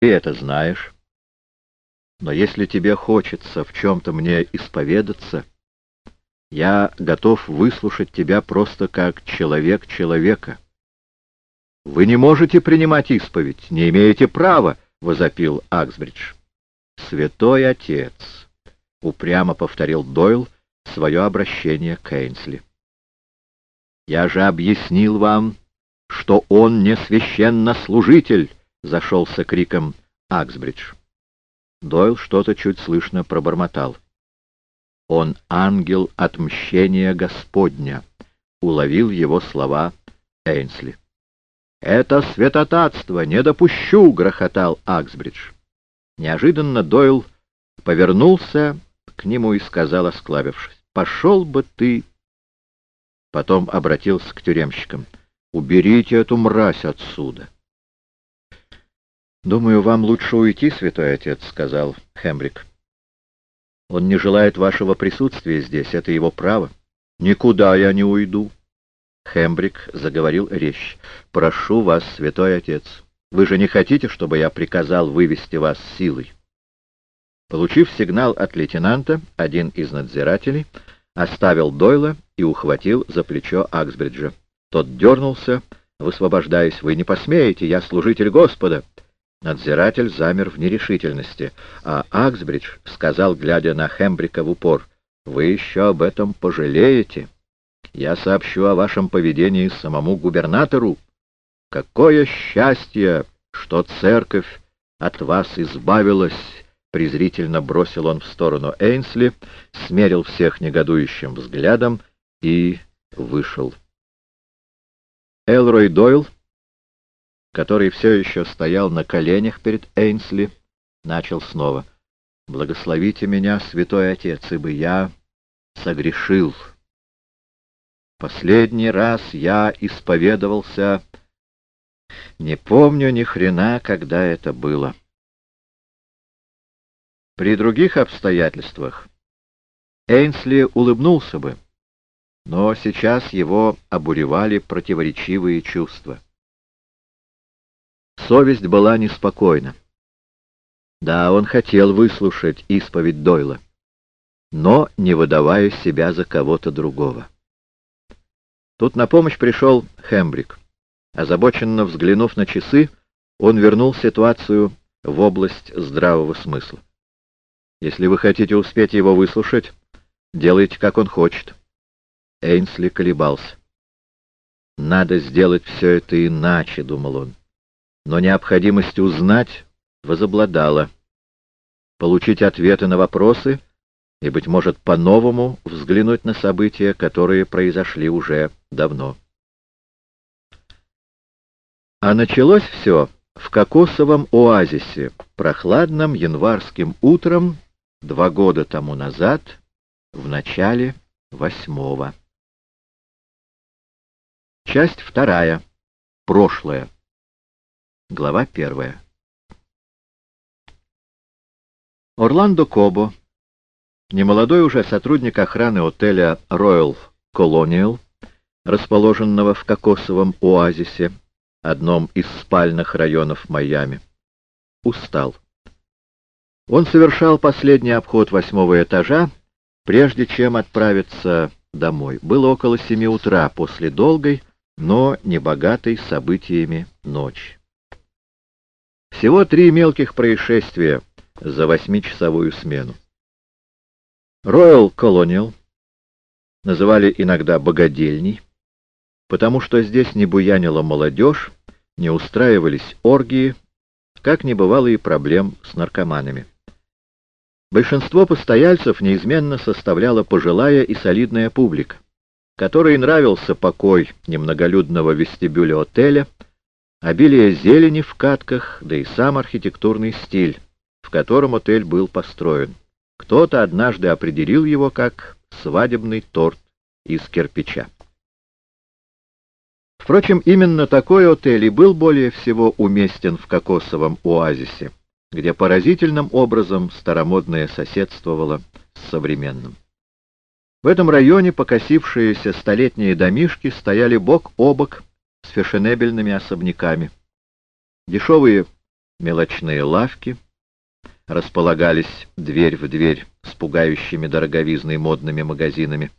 Ты это знаешь. Но если тебе хочется в чем-то мне исповедаться, я готов выслушать тебя просто как человек человека. Вы не можете принимать исповедь, не имеете права, — возопил Аксбридж. Святой Отец, — упрямо повторил Дойл свое обращение к Эйнсли. Я же объяснил вам, что он не священнослужитель, — зашелся криком Аксбридж. Дойл что-то чуть слышно пробормотал. «Он ангел отмщения Господня», — уловил его слова Эйнсли. «Это святотатство! Не допущу!» — грохотал Аксбридж. Неожиданно Дойл повернулся к нему и сказал, осклабившись, «Пошел бы ты!» Потом обратился к тюремщикам. «Уберите эту мразь отсюда!» «Думаю, вам лучше уйти, святой отец», — сказал Хембрик. «Он не желает вашего присутствия здесь, это его право». «Никуда я не уйду». Хембрик заговорил речь. «Прошу вас, святой отец, вы же не хотите, чтобы я приказал вывести вас силой?» Получив сигнал от лейтенанта, один из надзирателей оставил Дойла и ухватил за плечо Аксбриджа. Тот дернулся, высвобождаясь. «Вы не посмеете, я служитель Господа!» Надзиратель замер в нерешительности, а Аксбридж сказал, глядя на Хембрика в упор, «Вы еще об этом пожалеете. Я сообщу о вашем поведении самому губернатору. Какое счастье, что церковь от вас избавилась!» Презрительно бросил он в сторону Эйнсли, смерил всех негодующим взглядом и вышел. Элрой Дойл который все еще стоял на коленях перед Эйнсли, начал снова. «Благословите меня, святой отец, ибо я согрешил. Последний раз я исповедовался, не помню ни хрена, когда это было». При других обстоятельствах Эйнсли улыбнулся бы, но сейчас его обуревали противоречивые чувства. Совесть была неспокойна. Да, он хотел выслушать исповедь Дойла, но не выдавая себя за кого-то другого. Тут на помощь пришел Хембрик. Озабоченно взглянув на часы, он вернул ситуацию в область здравого смысла. Если вы хотите успеть его выслушать, делайте, как он хочет. Эйнсли колебался. «Надо сделать все это иначе», — думал он но необходимость узнать возобладала. Получить ответы на вопросы и, быть может, по-новому взглянуть на события, которые произошли уже давно. А началось все в кокосовом оазисе, прохладным январским утром два года тому назад, в начале восьмого. Часть вторая. Прошлое. Глава первая. Орландо Кобо, немолодой уже сотрудник охраны отеля Royal Colonial, расположенного в кокосовом оазисе, одном из спальных районов Майами, устал. Он совершал последний обход восьмого этажа, прежде чем отправиться домой. Было около семи утра после долгой, но небогатой событиями ночи. Всего три мелких происшествия за восьмичасовую смену. Royal Colonial называли иногда богадельней, потому что здесь не буянила молодежь, не устраивались оргии, как не бывало и проблем с наркоманами. Большинство постояльцев неизменно составляла пожилая и солидная публика, которой нравился покой немноголюдного вестибюля отеля, Обилие зелени в катках, да и сам архитектурный стиль, в котором отель был построен. Кто-то однажды определил его как свадебный торт из кирпича. Впрочем, именно такой отель и был более всего уместен в кокосовом оазисе, где поразительным образом старомодное соседствовало с современным. В этом районе покосившиеся столетние домишки стояли бок о бок с фешенебельными особняками. Дешевые мелочные лавки, располагались дверь в дверь с пугающими дороговизной модными магазинами.